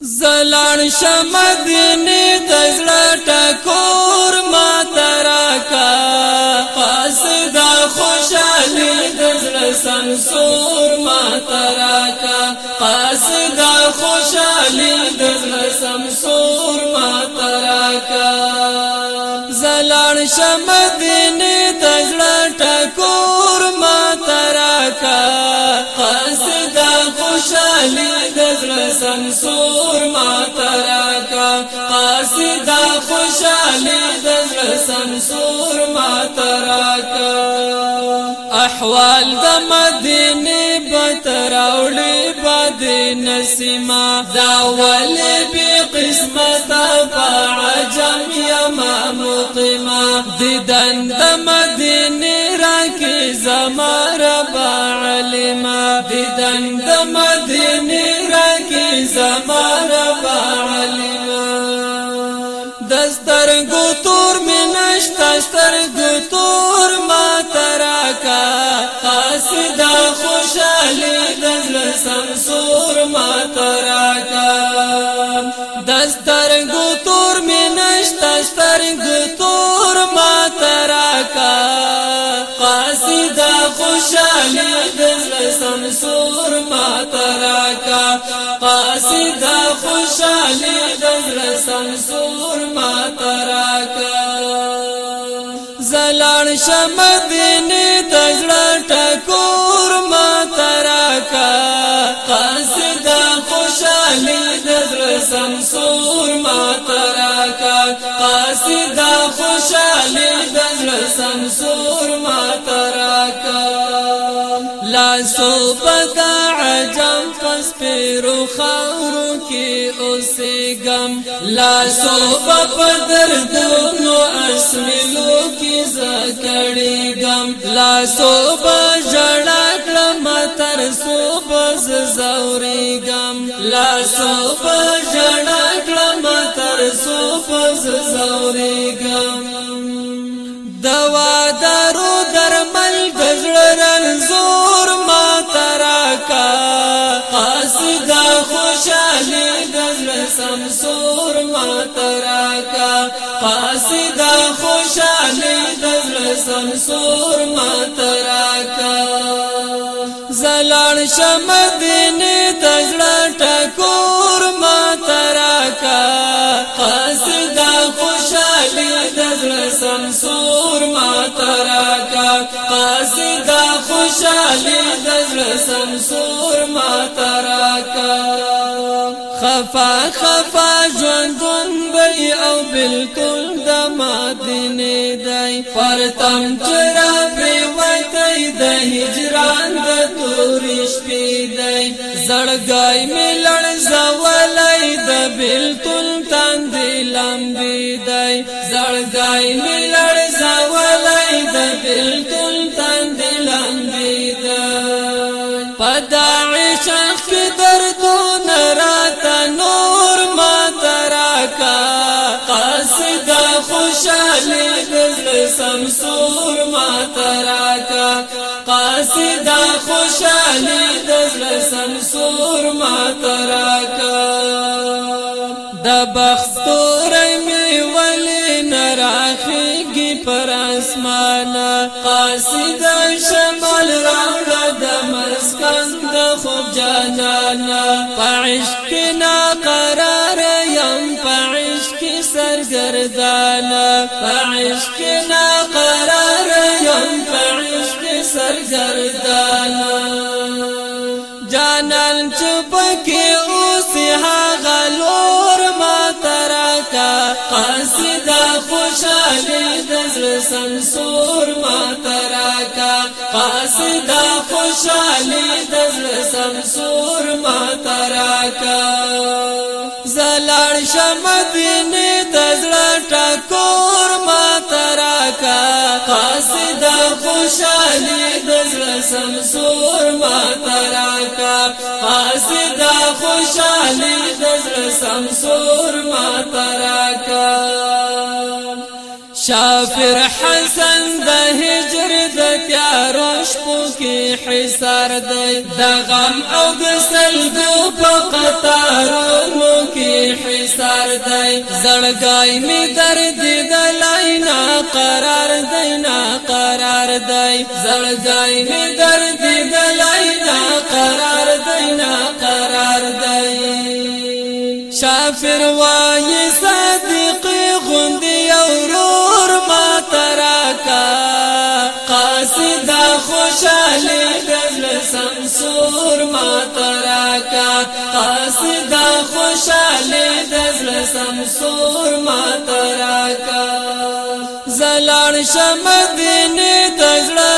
زلان شمدنی دزړه ټکور ما ترکا پس دا خوشالي دزړه سمسور ما ترکا پس دا خوشالي دزړه سمسور سنسور ما تراكا قاصدا خوشالي د سنسور ما تراكا احوال د مدینه بتراوړي بد نسیما دا ول به قسمت فعجم یما مقما دیدن د مدینه راکی زما رب علما دیدن د مدینه زمان معلما دستر گتور می نشتا ستر گتور ما تراکا قاسدا خوشالی دزل سمسور ما تراکا دستر گتور می نشتا ستر گتور ما تراکا قاسدا خوشالی دزل سمسور ما تراکا قاصدا خوشالي دزر سمسور ما تراکا زلان شمدین تاسو بدا عجم پس پیرو خاورو کی اوسیگم لاسو په دردونو اسملو کی زکړیګم لاسو په جړا کلم تر سو بز زوريګم لاسو په جړا کلم تر سو بز زوريګم شاهد سمسور ماتراکا قاصد خوشالی دل سمسور ماتراکا زلال شمدین تزړه ټکور ماتراکا قاصد خوشالی دل سمسور ماتراکا سمسور خفا ژوندون بئی او بالکل د مدینه دای پر تم چر پری وای د هجران د تورش پی دای زړګای ملړ زولای د بالکل تاندې لمبي دای زړګای ملړ زولای د بالکل تاندې لمبي دای پدای شخص خوشاله دزل سمسور ما تراکا قاصدا خوشاله دزل سمسور ما تراکا د بختور می ول نراخیږي پر اسمانه قاصدا شمال راوړه د مسکن د خوب جانانا پعشق نا قرار سرگردانه فعشقنا قرار جن فعشق سرگردانه خوشالی دزر سنسور ما تراکا قاسدا خوشالی دزر سنسور ما تراکا زلال شمدینی دزر ٹکور ما تراکا قاسدا خوشالی دزر سنسور ما تراکا قاسدا خوشالی دزر سنسور ما تراکا شافر حسن د هجر د تیارو شپو کې حصار دی د غم او د سلګو په قطارو مو کې حصار دی زړګای می درد د لاینا قرار دی نا قرار دی زړګای می درد د لاینا قرار دی نا قرار دی شافر وای صادق سور ما تراکا قاصدا خوشاله د زړه سم سور ما تراکا زلال شمدینه د زړه